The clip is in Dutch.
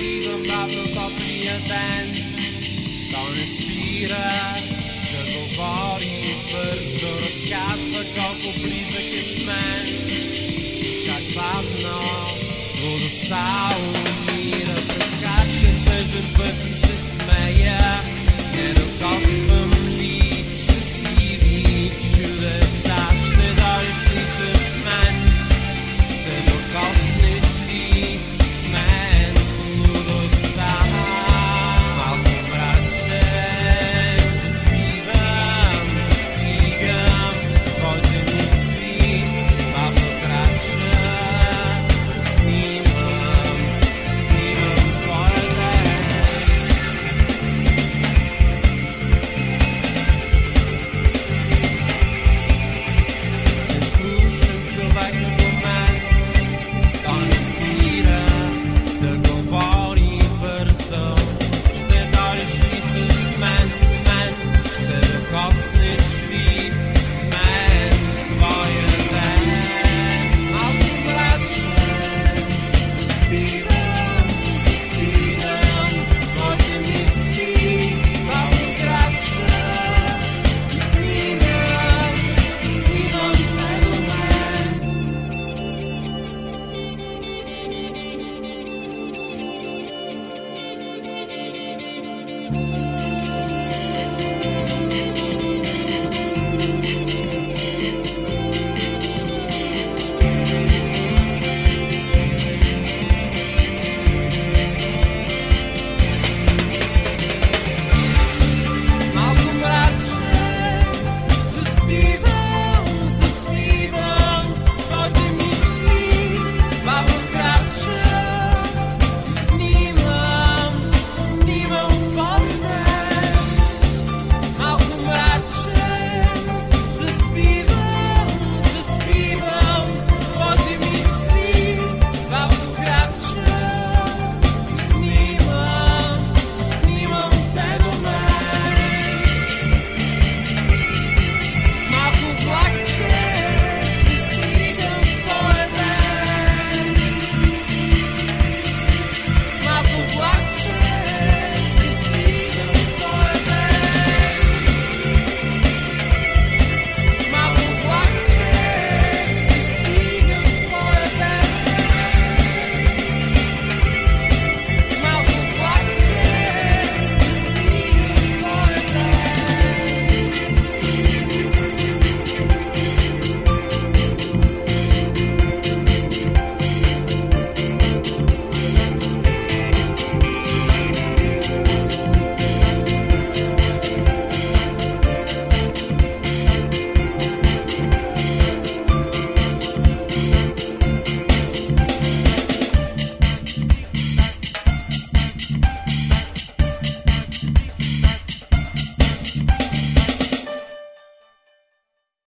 hier een wafelkopje ben, dan is spieren de govari brzo op kako blizak je smen, kak bavno budu stao.